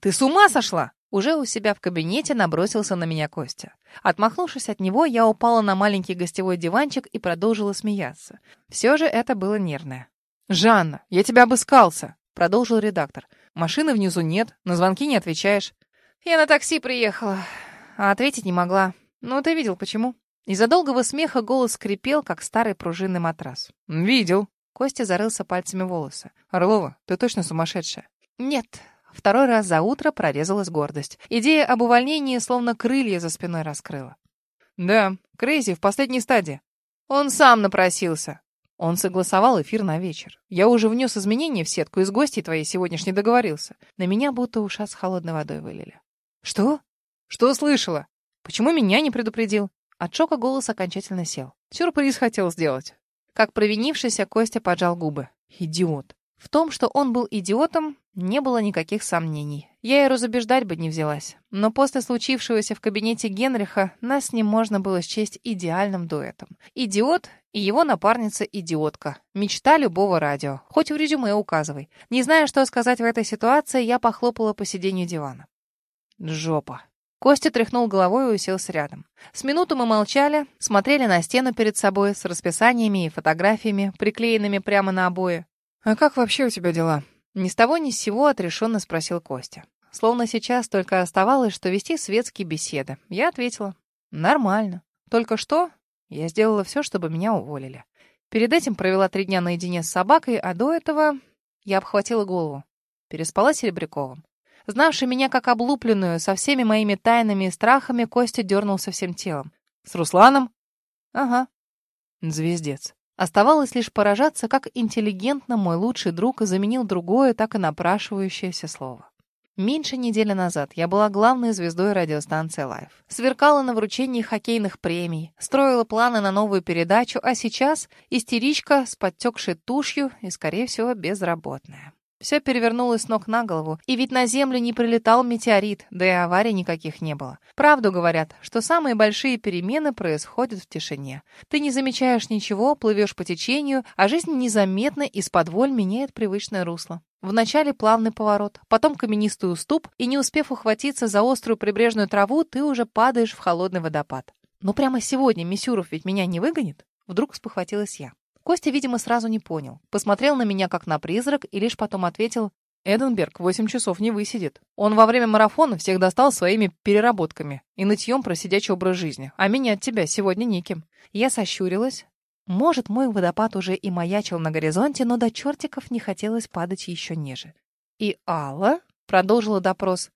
Ты с ума сошла? Уже у себя в кабинете набросился на меня Костя. Отмахнувшись от него, я упала на маленький гостевой диванчик и продолжила смеяться. Все же это было нервное. «Жанна, я тебя обыскался!» — продолжил редактор. «Машины внизу нет, на звонки не отвечаешь». «Я на такси приехала, а ответить не могла. Ну, ты видел, почему?» Из-за долгого смеха голос скрипел, как старый пружинный матрас. «Видел». Костя зарылся пальцами в волосы. «Орлова, ты точно сумасшедшая?» «Нет, Второй раз за утро прорезалась гордость. Идея об увольнении словно крылья за спиной раскрыла. «Да, Крейзи в последней стадии». «Он сам напросился». Он согласовал эфир на вечер. Я уже внес изменения в сетку, и с гостей твоей сегодняшней договорился. На меня будто ушат с холодной водой вылили. «Что? Что слышала? Почему меня не предупредил?» От шока голос окончательно сел. Сюрприз хотел сделать. Как провинившийся, Костя поджал губы. «Идиот». В том, что он был идиотом, не было никаких сомнений. Я и разубеждать бы не взялась. Но после случившегося в кабинете Генриха нас с ним можно было счесть идеальным дуэтом. Идиот и его напарница-идиотка. Мечта любого радио. Хоть в резюме указывай. Не зная, что сказать в этой ситуации, я похлопала по сиденью дивана. Жопа. Костя тряхнул головой и уселся рядом. С минуту мы молчали, смотрели на стену перед собой с расписаниями и фотографиями, приклеенными прямо на обои. «А как вообще у тебя дела?» Ни с того ни с сего отрешенно спросил Костя. Словно сейчас только оставалось, что вести светские беседы. Я ответила. «Нормально. Только что я сделала все, чтобы меня уволили. Перед этим провела три дня наедине с собакой, а до этого я обхватила голову. Переспала с Серебряковым. Знавший меня как облупленную, со всеми моими тайнами и страхами, Костя дернулся всем телом. «С Русланом?» «Ага». «Звездец. Оставалось лишь поражаться, как интеллигентно мой лучший друг заменил другое, так и напрашивающееся слово. Меньше недели назад я была главной звездой радиостанции Life. Сверкала на вручении хоккейных премий, строила планы на новую передачу, а сейчас истеричка с подтекшей тушью и, скорее всего, безработная. Все перевернулось с ног на голову, и ведь на Землю не прилетал метеорит, да и аварий никаких не было. Правду говорят, что самые большие перемены происходят в тишине. Ты не замечаешь ничего, плывешь по течению, а жизнь незаметно из-под воль меняет привычное русло. Вначале плавный поворот, потом каменистый уступ, и не успев ухватиться за острую прибрежную траву, ты уже падаешь в холодный водопад. Но прямо сегодня Мисюров ведь меня не выгонит? Вдруг спохватилась я. Костя, видимо, сразу не понял. Посмотрел на меня как на призрак и лишь потом ответил, «Эденберг восемь часов не высидит. Он во время марафона всех достал своими переработками и нытьем про сидячий образ жизни, а меня от тебя сегодня неким». Я сощурилась. Может, мой водопад уже и маячил на горизонте, но до чертиков не хотелось падать еще ниже. «И Алла?» — продолжила допрос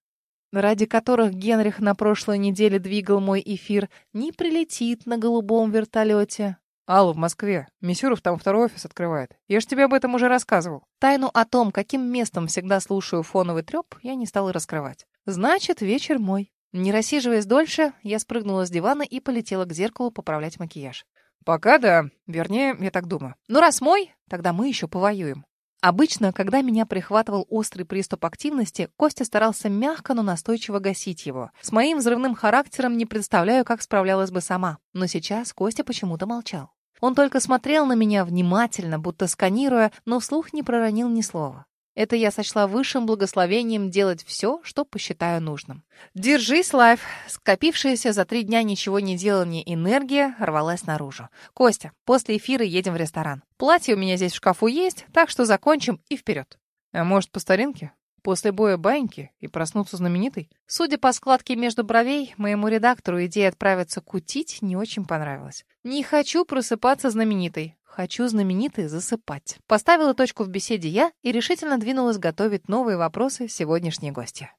ради которых Генрих на прошлой неделе двигал мой эфир, не прилетит на голубом вертолете. Алла в Москве. Мисюров там второй офис открывает. Я же тебе об этом уже рассказывал. Тайну о том, каким местом всегда слушаю фоновый трёп, я не стала раскрывать. Значит, вечер мой. Не рассиживаясь дольше, я спрыгнула с дивана и полетела к зеркалу поправлять макияж. Пока да. Вернее, я так думаю. Ну, раз мой, тогда мы еще повоюем. Обычно, когда меня прихватывал острый приступ активности, Костя старался мягко, но настойчиво гасить его. С моим взрывным характером не представляю, как справлялась бы сама. Но сейчас Костя почему-то молчал. Он только смотрел на меня внимательно, будто сканируя, но вслух не проронил ни слова. Это я сочла высшим благословением делать все, что посчитаю нужным. «Держись, Лайф!» Скопившаяся за три дня ничего не делания энергия рвалась наружу. «Костя, после эфира едем в ресторан. Платье у меня здесь в шкафу есть, так что закончим и вперед». «А может, по старинке?» После боя баньки и проснуться знаменитой? Судя по складке между бровей, моему редактору идея отправиться кутить не очень понравилась. Не хочу просыпаться знаменитой. Хочу знаменитой засыпать. Поставила точку в беседе я и решительно двинулась готовить новые вопросы сегодняшней гости.